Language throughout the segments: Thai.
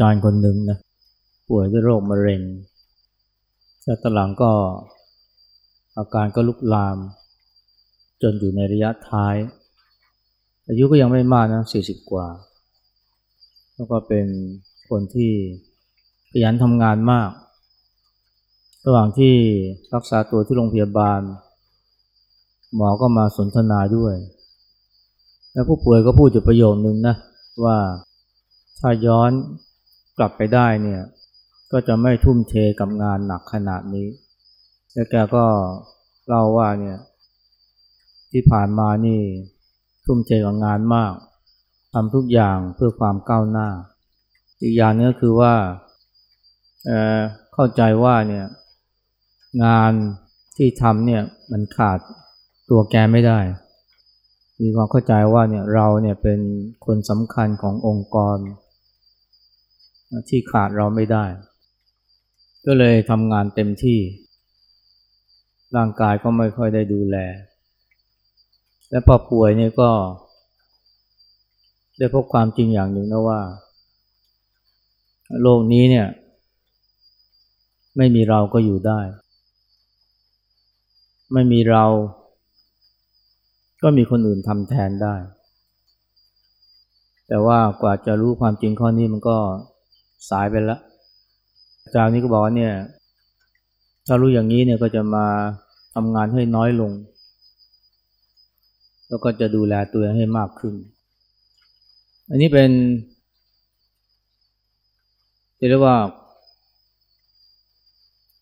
จารย์คนหนึ่งนะป่วยด้วยโรคมะเร็งแล้วตหลังก็อาการก็ลุกลาม จนอยู่ในระยะท้าย อายุก็ยังไม่มากนะสี่สิบกว่า แล้วก็เป็นคนที่ขยันทำงานมาก ระหว่างที่รักษาตัวที่โรงพยาบาล หมอก็มาสนทนาด้วย แล้วผู้ป่วยก็พูดอยู่ประโยคนึงนะว่าถ้าย้อน กลับไปได้เนี่ย ก็จะไม่ทุ่มเทกับงานหนักขนาดนี้ แล้วแกก็เล่าว่าเนี่ยที่ผ่านมานี่ทุ่มเทกับงานมากทำทุกอย่างเพื่อความก้าวหน้า อีกอย่างนึงก็คือว่าเเข้าใจว่าเนี่ยงานที่ทำเนี่ยมันขาดตัวแกไม่ได้ มีความเข้าใจว่าเนี่ยเราเนี่ยเป็นคนสำคัญขององค์กร ที่ขาดเราไม่ได้ ก็เลยทำงานเต็มที่ ร่างกายก็ไม่ค่อยได้ดูแล และพอป่วยเนี่ยก็ ได้พบความจริงอย่างหนึ่งนะว่า โลกนี้เนี่ย ไม่มีเราก็อยู่ได้ ไม่มีเรา ก็มีคนอื่นทำแทนได้แต่ว่ากว่าจะรู้ความจริงข้อนี้มันก็ สายไปแล้วอาจารย์นี้ก็บอกว่าเนี่ย ถ้ารู้อย่างนี้เนี่ยก็จะมาทำงานให้น้อยลง แล้วก็จะดูแลตัวเองให้มากขึ้น อันนี้เป็นเรียกว่า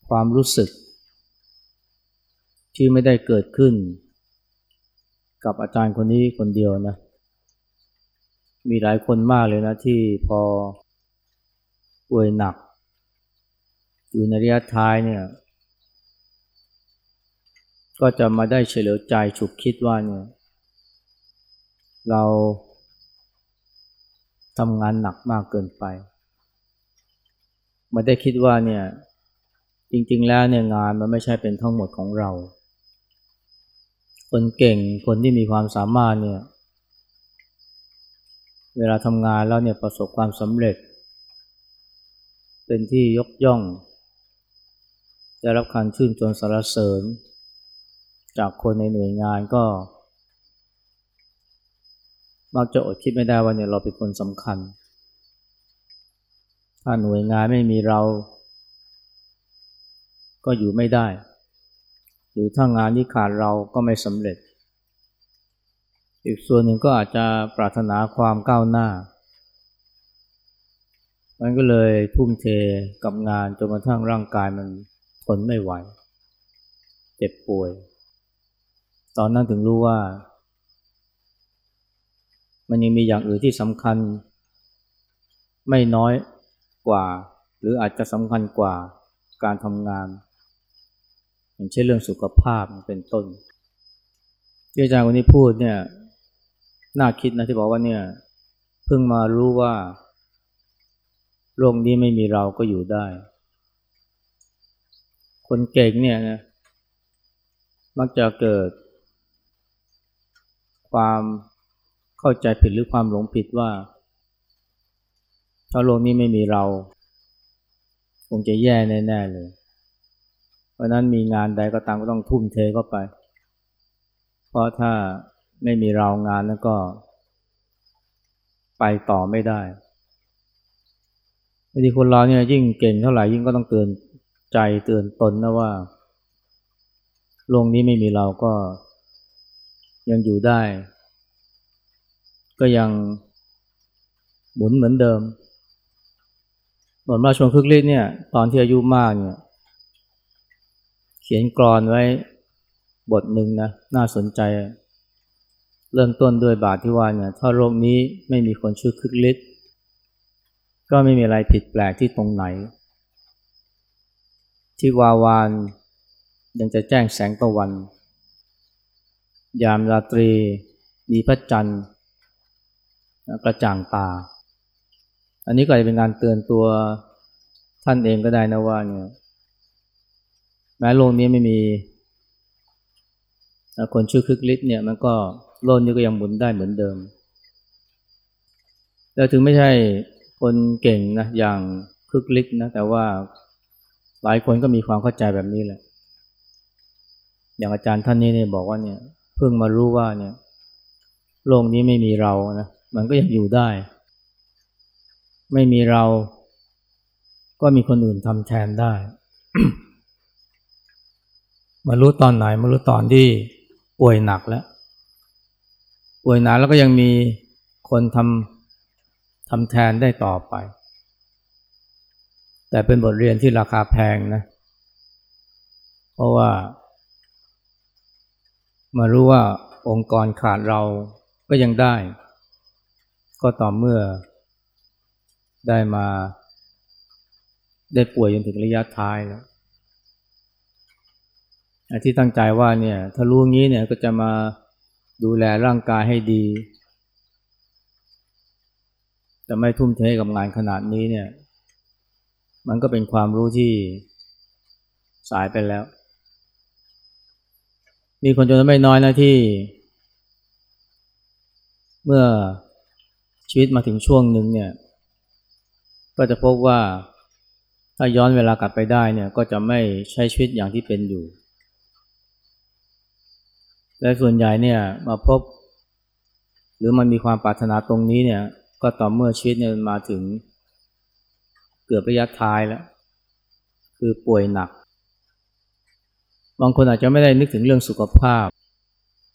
ความรู้สึก ที่ไม่ได้เกิดขึ้น กับอาจารย์คนนี้คนเดียวนะ มีหลายคนมากเลยนะที่พอ ป่วยหนัก อยู่ในระยะท้ายเนี่ย ก็จะมาได้เฉลียวใจฉุกคิดว่าเนี่ย เราทำงานหนักมากเกินไปมาได้คิดว่าเนี่ย จริง ๆ แล้วเนี่ยงานมันไม่ใช่เป็นทั้งหมดของเรา คนเก่งคนที่มีความสามารถเนี่ย เวลาทำงานแล้วเนี่ยประสบความสำเร็จ เป็นที่ยกย่อง ได้รับการชื่นชมสรรเสริญ จากคนในหน่วยงานก็ มักจะอดคิดไม่ได้ว่าเนี่ยเราเป็นคนสำคัญ ถ้าหน่วยงานไม่มีเรา ก็อยู่ไม่ได้ หรือถ้างานที่ขาดเราก็ไม่สำเร็จ อีกส่วนหนึ่งก็อาจจะปรารถนาความก้าวหน้า มันก็เลยทุ่มเทกับงานจนกระทั่งร่างกายมันทนไม่ไหว เจ็บป่วย ตอนนั้นถึงรู้ว่า มันยังมีอย่างอื่นที่สำคัญ ไม่น้อยกว่า หรืออาจจะสำคัญกว่าการทำงาน อย่างเช่นเรื่องสุขภาพเป็นต้นที่อาจารย์คนนี้พูดเนี่ยน่าคิดนะที่บอกว่าเนี่ยเพิ่งมารู้ว่า โลกนี้ไม่มีเราก็อยู่ได้ คนเก่งเนี่ยนะมักจะเกิด ความเข้าใจผิดหรือความหลงผิดว่า ถ้าโลกนี้ไม่มีเรา คงจะแย่แน่ๆเลย เพราะนั้นมีงานใดก็ตามก็ต้องทุ่มเทเข้าไป เพราะถ้าไม่มีเรางานแล้วก็ ไปต่อไม่ได้ บางทีคนเราเนี่ยยิ่งเก่งเท่าไหร่ยิ่งก็ต้องเตือนใจเตือนตนนะว่าโลกนี้ไม่มีเราก็ยังอยู่ได้ ก็ยังหมุนเหมือนเดิมบทมาชวนคึกฤทธิ์เนี่ย ตอนที่อายุมากเนี่ย เขียนกรอนไว้บทหนึ่งนะ น่าสนใจ เริ่มต้นด้วยบาทที่ว่าเนี่ย ถ้าโลกนี้ไม่มีคนชื่อคึกฤทธิ์ ก็ไม่มีอะไรผิดแปลกที่ตรงไหน ที่วาวานยังจะแจ้งแสงตะวัน ยามราตรีมีพระจันทร์กระจ่างตา อันนี้ก็จะเป็นการเตือนตัวท่านเองก็ได้นะว่าเนี่ยแม้โลกนี้ไม่มีคนชื่อคึกฤทธิ์เนี่ยมันก็โลกนี้ก็ยังหมุนได้เหมือนเดิม แล้วถึงไม่ใช่ คนเก่งนะอย่างคึกฤทธิ์นะแต่ว่าหลายคนก็มีความเข้าใจแบบนี้แหละ อย่างอาจารย์ท่านนี้เนี่ยบอกว่าเนี่ยเพิ่งมารู้ว่าเนี่ยโลกนี้ไม่มีเรานะมันก็ยังอยู่ได้ ไม่มีเรา ก็มีคนอื่นทำแทนได้มารู้ตอนไหนมารู้ตอนที่ป่วยหนักแล้วป่วยหนักแล้วก็ยังมีคนทำ ทำแทนได้ต่อไป แต่เป็นบทเรียนที่ราคาแพงนะ เพราะว่า มารู้ว่าองค์กรขาดเราก็ยังได้ ก็ต่อเมื่อได้มาได้ป่วยจนถึงระยะท้ายแล้วที่ตั้งใจว่าเนี่ยถ้ารู้งี้เนี่ยก็จะมาดูแลร่างกายให้ดี จะไม่ทุ่มเทกับงานขนาดนี้เนี่ย มันก็เป็นความรู้ที่สายไปแล้ว มีคนจำนวนไม่น้อยนะที่ เมื่อชีวิตมาถึงช่วงหนึ่งเนี่ย ก็จะพบว่าถ้าย้อนเวลากลับไปได้เนี่ย ก็จะไม่ใช้ชีวิตอย่างที่เป็นอยู่ และส่วนใหญ่เนี่ยมาพบ หรือมันมีความปรารถนาตรงนี้เนี่ย ก็ต่อเมื่อชีวิตเนี่ยมาถึงเกือบระยะท้ายแล้ว คือป่วยหนัก บางคนอาจจะไม่ได้นึกถึงเรื่องสุขภาพ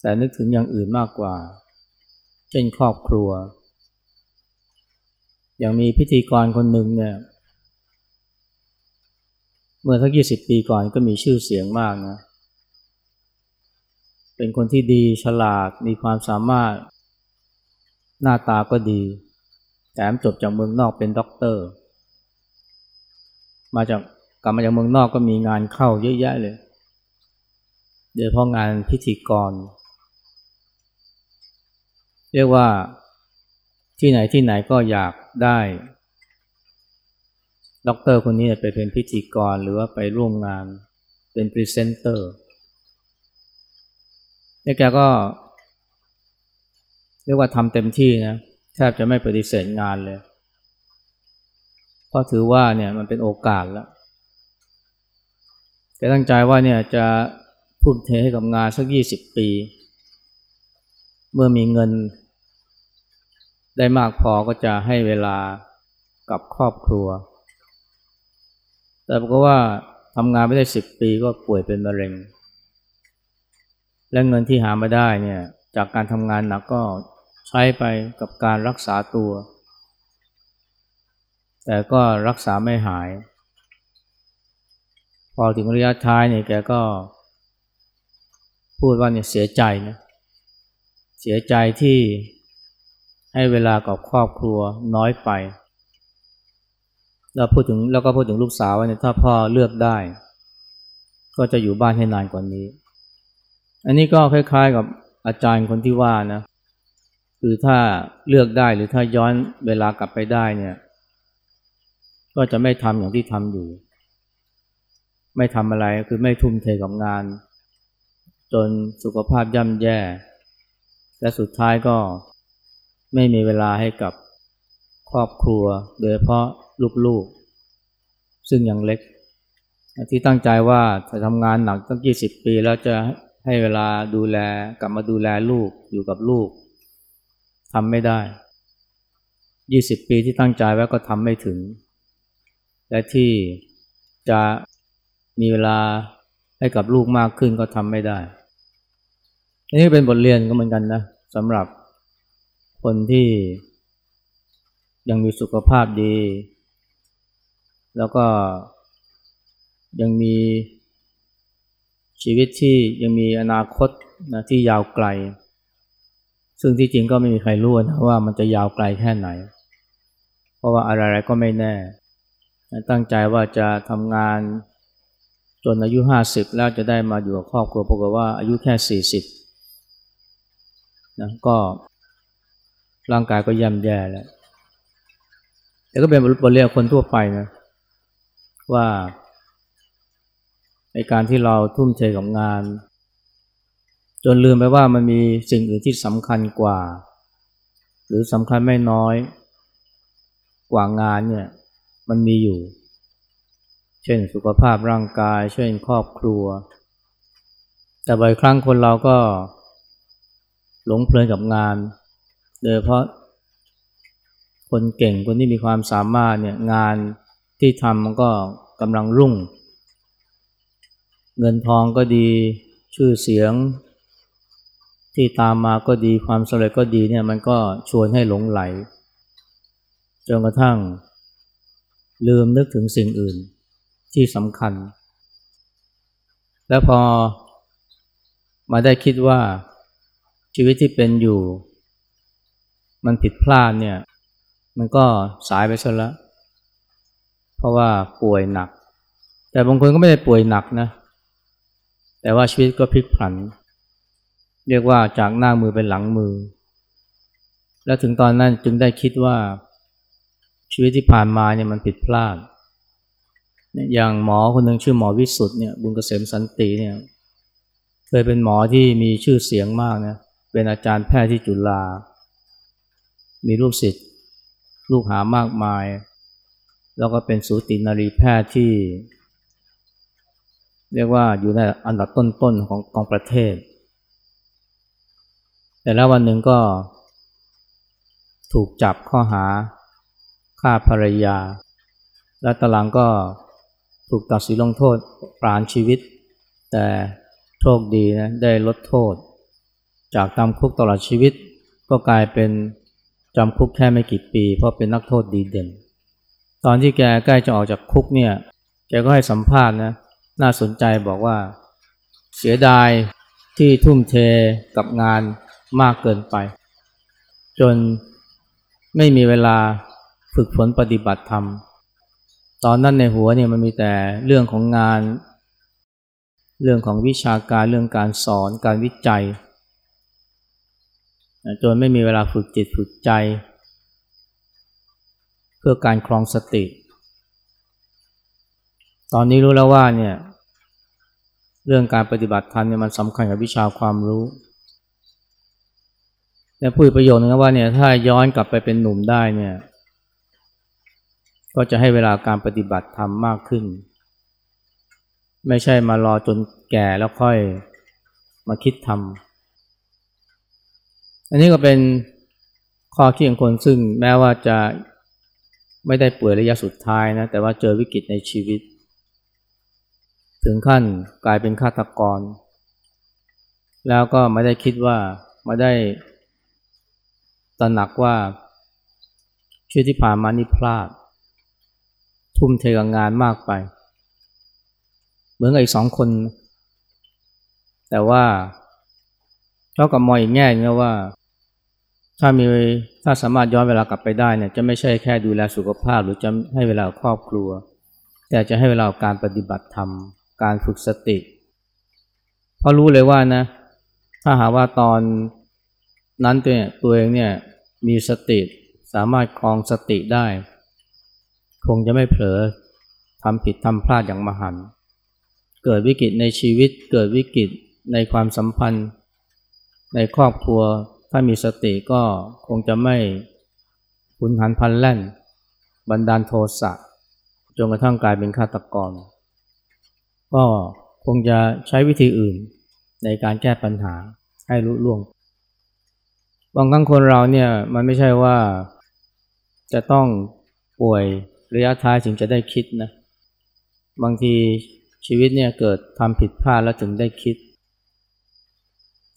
แต่นึกถึงอย่างอื่นมากกว่า เช่นครอบครัว อย่างมีพิธีกรคนหนึ่งเนี่ย เมื่อสักยี่สิบปีก่อนก็มีชื่อเสียงมากนะ เป็นคนที่ดีฉลาดมีความสามารถหน้าตาก็ดี แถมจบจากเมืองนอกเป็นด็อกเตอร์ มาจากกลับมาจากเมืองนอกก็มีงานเข้าเยอะแยะเลยโดยเฉพาะงานพิธีกร เรียกว่าที่ไหนที่ไหนก็อยากได้ด็อกเตอร์คนนี้ไปเป็นพิธีกรหรือว่าไปร่วมงานเป็นพรีเซนเตอร์นี่แกก็ เรียกว่าทำเต็มที่นะ แทบจะไม่ปฏิเสธงานเลย เพราะถือว่าเนี่ยมันเป็นโอกาสแล้วแกตั้งใจว่าเนี่ยจะทุ่มเทให้กับงานสักยี่สิบปี เมื่อมีเงิน ได้มากพอก็จะให้เวลากับครอบครัว แต่บอกว่าทำงานไม่ได้สิบปีก็ป่วยเป็นมะเร็ง และเงินที่หามาได้เนี่ยจากการทำงานหนักก็ ใช้ไปกับการรักษาตัว แต่ก็รักษาไม่หาย พอถึงระยะท้ายเนี่ยแกก็ พูดว่าเนี่ยเสียใจนะเสียใจที่ให้เวลากับครอบครัวน้อยไปแล้วพูดถึงแล้วก็พูดถึงลูกสาวว่าเนี่ยถ้าพ่อเลือกได้ ก็จะอยู่บ้านให้นานกว่านี้ อันนี้ก็คล้ายๆกับอาจารย์คนที่ว่านะ คือถ้าเลือกได้หรือถ้าย้อนเวลากลับไปได้เนี่ย ก็จะไม่ทำอย่างที่ทำอยู่ ไม่ทำอะไรคือไม่ทุ่มเทกับงาน จนสุขภาพย่ำแย่ และสุดท้ายก็ไม่มีเวลาให้กับครอบครัว โดยเฉพาะลูกๆ ซึ่งยังเล็ก ที่ตั้งใจว่าจะทำงานหนักตั้ง 20 ปี แล้วจะให้เวลาดูแลกลับมาดูแลลูกอยู่กับลูก ทำไม่ได้ยี่สิบปีที่ตั้งใจไว้ก็ทำไม่ถึง และที่จะมีเวลาให้กับลูกมากขึ้นก็ทำไม่ได้อันนี้เป็นบทเรียนก็เหมือนกันนะสำหรับคนที่ยังมีสุขภาพดี แล้วก็ยังมีชีวิตที่ยังมีอนาคตนะที่ยาวไกล ซึ่งที่จริงก็ไม่มีใครรู้นะว่ามันจะยาวไกลแค่ไหน เพราะว่าอะไรๆก็ไม่แน่ ตั้งใจว่าจะทำงานจนอายุห้าสิบแล้วจะได้มาอยู่กับครอบครัวปรากฏว่าอายุแค่สี่สิบนะก็ร่างกายก็ย่ำแย่แล้วแต่ก็เป็นบทเรียนคนทั่วไปนะว่าในการที่เราทุ่มเทกับงาน จนลืมไปว่ามันมีสิ่งอื่นที่สำคัญกว่า หรือสำคัญไม่น้อยกว่างานเนี่ยมันมีอยู่ เช่นสุขภาพร่างกาย เช่นครอบครัว แต่บ่อยครั้งคนเราก็หลงเพลินกับงาน โดยเพราะคนเก่งคนที่มีความสามารถเนี่ยงานที่ทำมันก็กำลังรุ่ง เงินทองก็ดีชื่อเสียง ที่ตามมาก็ดีความสำเร็จก็ดีเนี่ยมันก็ชวนให้หลงไหลจนกระทั่ง ลืมนึกถึงสิ่งอื่นที่สำคัญ แล้วพอมาได้คิดว่าชีวิตที่เป็นอยู่ มันผิดพลาดเนี่ย มันก็สายไปซะแล้ว เพราะว่าป่วยหนัก แต่บางคนก็ไม่ได้ป่วยหนักนะ แต่ว่าชีวิตก็พลิกผันเเรียกว่าจากหน้ามือเป็นหลังมือ แล้วถึงตอนนั้นจึงได้คิดว่าชีวิตที่ผ่านมาเนี่ยมันผิดพลาด อย่างหมอคนหนึ่งชื่อหมอวิสุทธ์เนี่ยบุญเกษมสันติเนี่ยเคยเป็นหมอที่มีชื่อเสียงมากนะเป็นอาจารย์แพทย์ที่จุฬามีลูกศิษย์ลูกหามากมาย แล้วก็เป็นสูตินารีแพทย์ที่ เรียกว่าอยู่ในอันดับต้นๆของของประเทศ แต่แล้ววันหนึ่งก็ถูกจับข้อหาฆ่าภรรยา และตลังก็ถูกตัดสินลงโทษปรานชีวิต แต่โชคดีนะได้ลดโทษ จากจำคุกตลอดชีวิต ก็กลายเป็นจำคุกแค่ไม่กี่ปี เพราะเป็นนักโทษดีเด่น ตอนที่แกใกล้จะออกจากคุกเนี่ยแกก็ให้สัมภาษณ์นะน่าสนใจบอกว่าเสียดายที่ทุ่มเทกับงาน มากเกินไป จนไม่มีเวลาฝึกฝนปฏิบัติธรรม ตอนนั้นในหัวเนี่ยมันมีแต่เรื่องของงาน เรื่องของวิชาการเรื่องการสอนการวิจัย จนไม่มีเวลาฝึกจิตฝึกใจ เพื่อการคลองสติ ตอนนี้รู้แล้วว่าเนี่ยเรื่องการปฏิบัติธรรมเนี่ยมันสำคัญกับวิชาความรู้ แต่พูดประโยชน์นึงว่าเนี่ยถ้าย้อนกลับไปเป็นหนุ่มได้เนี่ย ก็จะให้เวลาการปฏิบัติธรรมมากขึ้น ไม่ใช่มารอจนแก่แล้วค่อยมาคิดทำอันนี้ก็เป็นข้อคิดของคนซึ่งแม้ว่าจะไม่ได้ป่วยระยะสุดท้ายนะ แต่ว่าเจอวิกฤตในชีวิต ถึงขั้นกลายเป็นฆาตกร แล้วก็ไม่ได้คิดว่าไม่ได้ ตระหนักว่าชีวิตที่ผ่านมานี่พลาด ทุ่มเทกับงานมากไป เหมือนกับอีกสองคน แต่ว่าเขากับมองอีกแง่นึงว่า ถ้ามีถ้าสามารถย้อนเวลากลับไปได้เนี่ยจะไม่ใช่แค่ดูแลสุขภาพ หรือจะให้เวลาครอบครัว แต่จะให้เวลาการปฏิบัติธรรม การฝึกสติ เพราะรู้เลยว่านะ ถ้าหาว่าตอนนั้นตัวเองเนี่ย มีสติสามารถคลองสติได้ คงจะไม่เผลอทำผิดทำพลาดอย่างมหันเกิดวิกฤตในชีวิต เกิดวิกฤตในความสัมพันธ์ ในครอบครัวถ้ามีสติก็คงจะไม่หุนหันพันแล่น บันดาลโทสะจนกระทั่งกลายเป็นฆาตกร ก็คงจะใช้วิธีอื่นในการแก้ปัญหาให้รู้ล่วง บางครั้งคนเราเนี่ยมันไม่ใช่ว่าจะต้องป่วยระยะท้ายถึงจะได้คิดนะ บางทีชีวิตเนี่ยเกิดทำผิดพลาดแล้วถึงได้คิด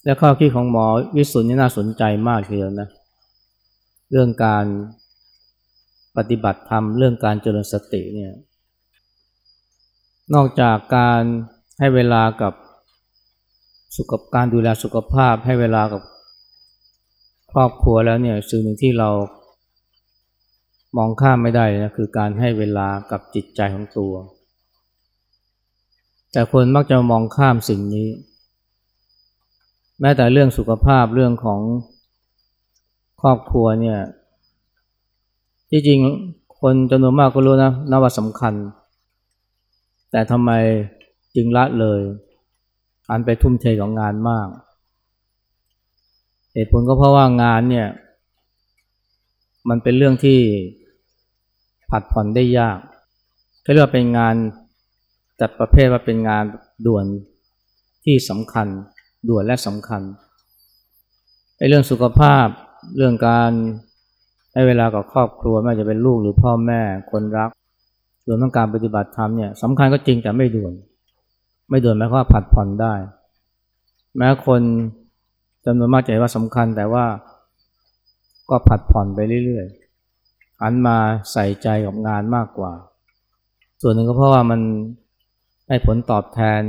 และข้อคิดของหมอวิสุทธ์นี่น่าสนใจมากทีเดียวนะ เรื่องการปฏิบัติธรรมเรื่องการเจริญสติเนี่ย นอกจากการให้เวลากับสุขการดูแลสุขภาพ ให้เวลากับ ครอบครัวแล้วเนี่ยสิ่งหนึ่งที่เรามองข้ามไม่ได้นะคือการให้เวลากับจิตใจของตัว แต่คนมักจะมองข้ามสิ่งนี้ แม้แต่เรื่องสุขภาพเรื่องของครอบครัวเนี่ยที่จริงคนจำนวนมากก็รู้นะนว่าสำคัญ แต่ทำไมจึงละเลย อันไปทุ่มเทกับงานมาก เหตุผลก็เพราะว่างานเนี่ย มันเป็นเรื่องที่ผัดผ่อนได้ยากเขาเรียกว่าเป็นงานจัดประเภทว่าเป็นงานด่วนที่สำคัญ ด่วนและสำคัญไอ้เรื่องสุขภาพเรื่องการให้เวลากับครอบครัวไม่ว่าจะเป็นลูกหรือพ่อแม่คนรักรวมทั้งการปฏิบัติธรรมเนี่ยสำคัญก็จริงแต่ไม่ด่วน ไม่ด่วนหมายความว่าผัดผ่อนได้ แม้คน จำนวนมากจะว่าสำคัญแต่ว่าก็ผัดผ่อนไปเรื่อยๆหันมาใส่ใจกับงานมากกว่า ส่วนหนึ่งก็เพราะว่ามันให้ผลตอบแทน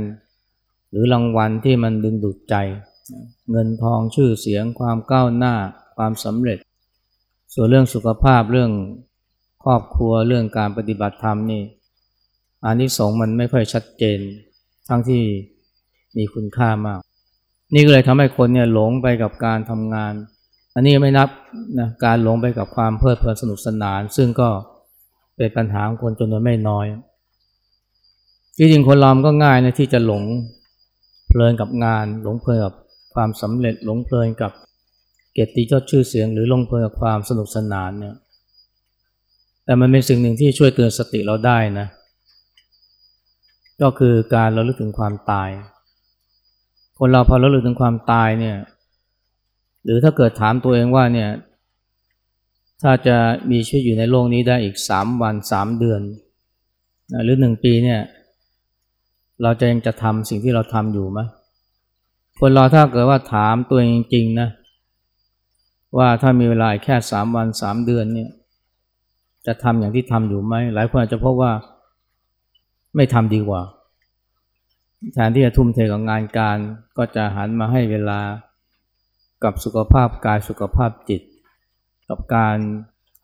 หรือรางวัลที่มันดึงดูดใจ เงินทองชื่อเสียงความก้าวหน้าความสำเร็จ ส่วนเรื่องสุขภาพเรื่องครอบครัวเรื่องการปฏิบัติธรรมนี่อานิสงส์มันไม่ค่อยชัดเจน ทั้งที่มีคุณค่ามาก นี่ก็เลยทำให้คนเนี่ยหลงไปกับการทำงาน อันนี้ไม่นับนะการหลงไปกับความเพลิดเพลินสนุกสนาน ซึ่งก็เป็นปัญหาของคนจำนวนไม่น้อย ที่จริงคนเราก็ง่ายนะที่จะหลงเพลินกับงาน หลงเพลินกับความสำเร็จหลงเพลินกับเกียรติยศชื่อเสียง หรือหลงเพลินกับความสนุกสนานเนี่ยแต่มันเป็นสิ่งหนึ่งที่ช่วยเตือนสติเราได้นะ ก็คือการเราลึกถึงความตาย คนเราพอเราลึกถึงความตายเนี่ย หรือถ้าเกิดถามตัวเองว่าเนี่ย ถ้าจะมีชีวิตอยู่ในโลกนี้ได้อีกสามวันสามเดือน หรือหนึ่งปีเนี่ย เราจะยังจะทำสิ่งที่เราทำอยู่ไหมคนเราถ้าเกิดว่าถามตัวเองจริงๆนะว่าถ้ามีเวลาแค่สามวันสามเดือนเนี่ย จะทำอย่างที่ทำอยู่ไหมหลายคนอาจจะพบว่าไม่ทำดีกว่า แทนที่จะทุ่มเทกับงานการก็จะหันมาให้เวลากับสุขภาพกายสุขภาพจิต กับการ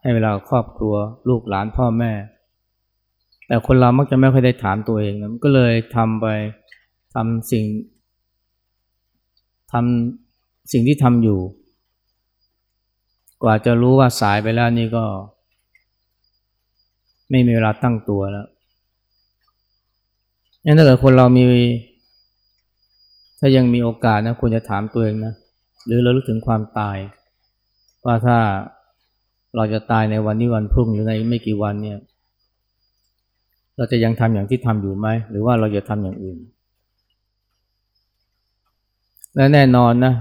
ให้เวลาครอบครัวลูกหลานพ่อแม่ แต่คนเรามักจะไม่ค่อยได้ถามตัวเองนะก็เลยทำไปทำสิ่งทำสิ่งที่ทำอยู่ กว่าจะรู้ว่าสายไปแล้วนี่ก็ ไม่มีเวลาตั้งตัวแล้ว งั้นถ้าเกิดคนเรามี ถ้ายังมีโอกาสนะควรจะถามตัวเองนะ หรือเราลึกถึงความตาย ว่าถ้าเราจะตายในวันนี้วันพรุ่งหรือในไม่กี่วันเนี่ย เราจะยังทำอย่างที่ทำอยู่ไหม หรือว่าเราจะทำอย่างอื่น และแน่นอนนะ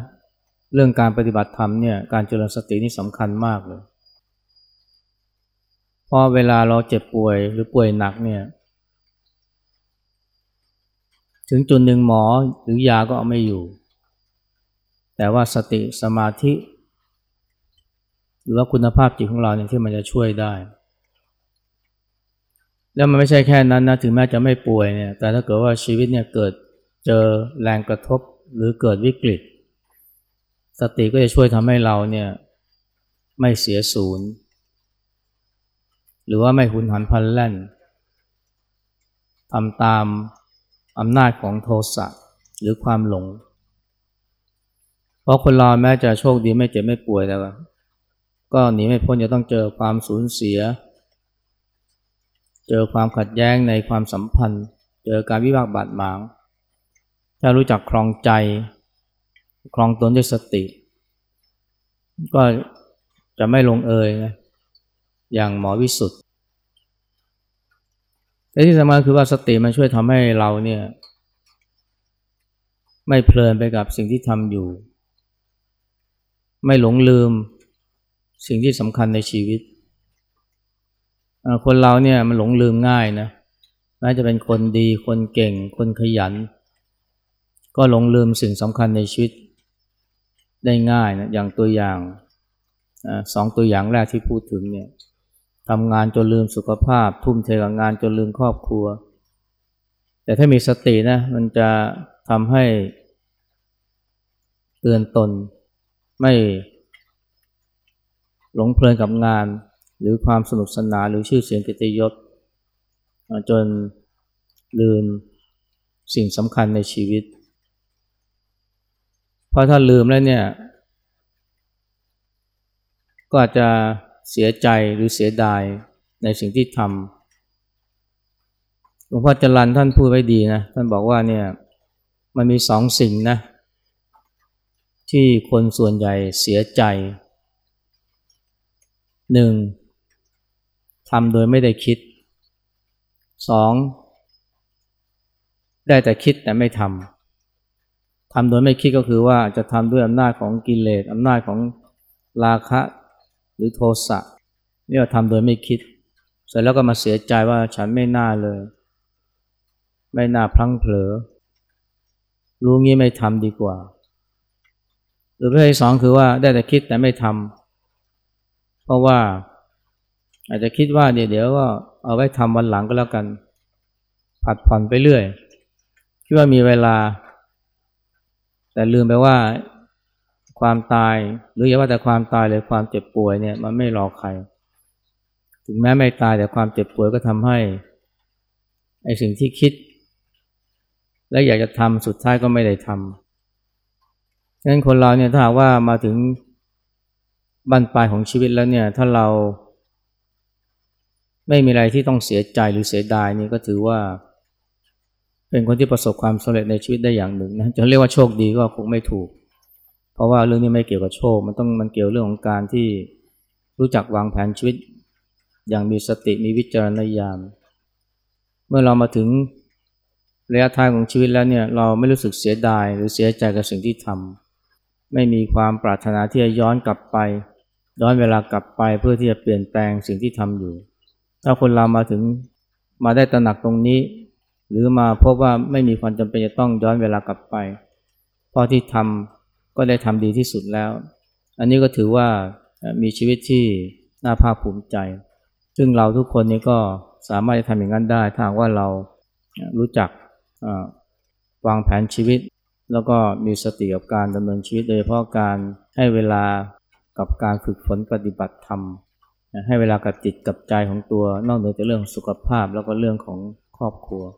เรื่องการปฏิบัติธรรมเนี่ย การเจริญสตินี่สำคัญมากเลยพราะเวลาเราเจ็บป่วยหรือป่วยหนักเนี่ย ถึงจุดหนึ่งหมอหรือยาก็เอาไม่อยู่ แต่ว่าสติสมาธิ หรือว่าคุณภาพจิตของเราเนี่ยที่มันจะช่วยได้ แล้วมันไม่ใช่แค่นั้นนะถึงแม้จะไม่ป่วยเนี่ยแต่ถ้าเกิดว่าชีวิตเนี่ยเกิดเจอแรงกระทบหรือเกิดวิกฤต สติก็จะช่วยทำให้เราเนี่ยไม่เสียศูนย์ หรือว่าไม่หุนหันพลันแล่นทำตาม อำนาจของโทสะหรือความหลง เพราะคนเราแม้จะโชคดีไม่เจ็บไม่ป่วยแต่ว่าก็หนีไม่พ้นจะต้องเจอความสูญเสีย เจอความขัดแย้งในความสัมพันธ์ เจอการวิวากบาดหมางถ้ารู้จักครองใจครองตนด้วยสติ ก็จะไม่ลงเอยนะอย่างหมอวิสุทธ์ แต่ที่สำคัญคือว่าสติมันช่วยทำให้เราเนี่ย ไม่เพลินไปกับสิ่งที่ทำอยู่ ไม่หลงลืมสิ่งที่สำคัญในชีวิต คนเราเนี่ยมันหลงลืมง่ายนะแม้จะเป็นคนดีคนเก่ง คนขยัน ก็หลงลืมสิ่งสำคัญในชีวิตได้ง่ายนะอย่างตัวอย่างสองตัวอย่างแรกที่พูดถึงเนี่ย ทำงานจนลืมสุขภาพ ทุ่มเทกับงานจนลืมครอบครัว แต่ถ้ามีสตินะมันจะทำให้เตือนตน ไม่หลงเพลินกับงาน หรือความสนุกสนานหรือชื่อเสียงกิตยศ จนลืมสิ่งสำคัญในชีวิต เพราะถ้าลืมแล้วเนี่ย ก็อาจจะ เสียใจหรือเสียดายในสิ่งที่ทำหลวงพ่อจรันท่านพูดไว้ดีนะท่านบอกว่าเนี่ยมันมีสองสิ่งนะที่คนส่วนใหญ่เสียใจหนึ่งทำโดยไม่ได้คิดสองได้แต่คิดแต่ไม่ทำทำโดยไม่คิดก็คือว่าจะทำด้วยอำนาจของกิเลสอำนาจของราคะ หรือโทสะนี่เราทำโดยไม่คิด เสร็จแล้วก็มาเสียใจว่าฉันไม่น่าเลย ไม่น่าพลั้งเผลอ รู้งี้ไม่ทำดีกว่า หรือประเภทสองคือว่าได้แต่คิดแต่ไม่ทำเพราะว่า อาจจะคิดว่าเดี๋ยเดี๋ยวก็เอาไว้ทำวันหลังก็แล้วกัน ผัดผ่อนไปเรื่อยคิดว่ามีเวลา แต่ลืมไปว่า ความตายหรืออย่าว่าแต่ความตายหรือความเจ็บป่วยเนี่ยมันไม่รอใคร ถึงแม้ไม่ตายแต่ความเจ็บป่วยก็ทำให้ไอ้สิ่งที่คิด และอยากจะทำสุดท้ายก็ไม่ได้ทำฉะนั้นคนเราเนี่ยถ้าหากว่ามาถึงบั้นปลายของชีวิตแล้วเนี่ยถ้าเราไม่มีอะไรที่ต้องเสียใจหรือเสียดายนี่ก็ถือว่า เป็นคนที่ประสบความสำเร็จในชีวิตได้อย่างหนึ่งนะจะเรียกว่าโชคดีก็คงไม่ถูก เพราะว่าเรื่องนี้ไม่เกี่ยวกับโชค มันต้องมันเกี่ยวเรื่องของการที่รู้จักวางแผนชีวิต อย่างมีสติมีวิจารณญาณเมื่อเรามาถึงระยะท้ายของชีวิตแล้วเนี่ยเราไม่รู้สึกเสียดายหรือเสียใจกับสิ่งที่ทำไม่มีความปรารถนาที่จะย้อนกลับไป ย้อนเวลากลับไปเพื่อที่จะเปลี่ยนแปลงสิ่งที่ทำอยู่ ถ้าคนเรามาถึงมาได้ตระหนักตรงนี้ หรือมาพบว่าไม่มีความจำเป็นจะต้องย้อนเวลากลับไปเพราะที่ทำ ก็ได้ทำดีที่สุดแล้ว อันนี้ก็ถือว่ามีชีวิตที่น่าภาคภูมิใจ ซึ่งเราทุกคนนี้ก็สามารถจะทำอย่างนั้นได้ถ้าว่าเรารู้จักวางแผนชีวิต แล้วก็มีสติกับการดำเนินชีวิต โดยเฉพาะการให้เวลากับการฝึกฝนปฏิบัติธรรมให้เวลากับจิตกับใจของตัวนอกเหนือจากเรื่องสุขภาพแล้วก็เรื่องของครอบครัว